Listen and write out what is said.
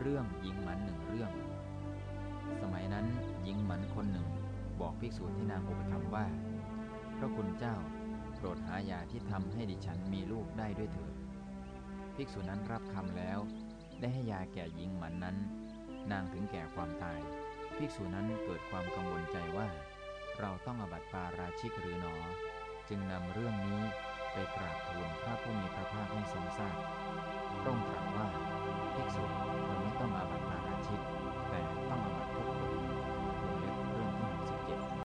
เรื่องหญิงหมันหนึ่งเรื่อง สมัยนั้นหญิงหมันคนหนึ่งบอกภิกษุที่นางอุปถัมภ์ว่า พระคุณเจ้าโปรดหายาที่ทำให้ดิฉันมีลูกได้ด้วยเถิด ภิกษุนั้นรับคำแล้ว ได้ให้ยาแก่หญิงหมันนั้น นางถึงแก่ความตาย ภิกษุนั้นเกิดความกังวลใจว่า เราต้องอบัติปาราชิกหรือหนอ จึงนำเรื่องนี้ไปกราบทูลพระผู้มีพระ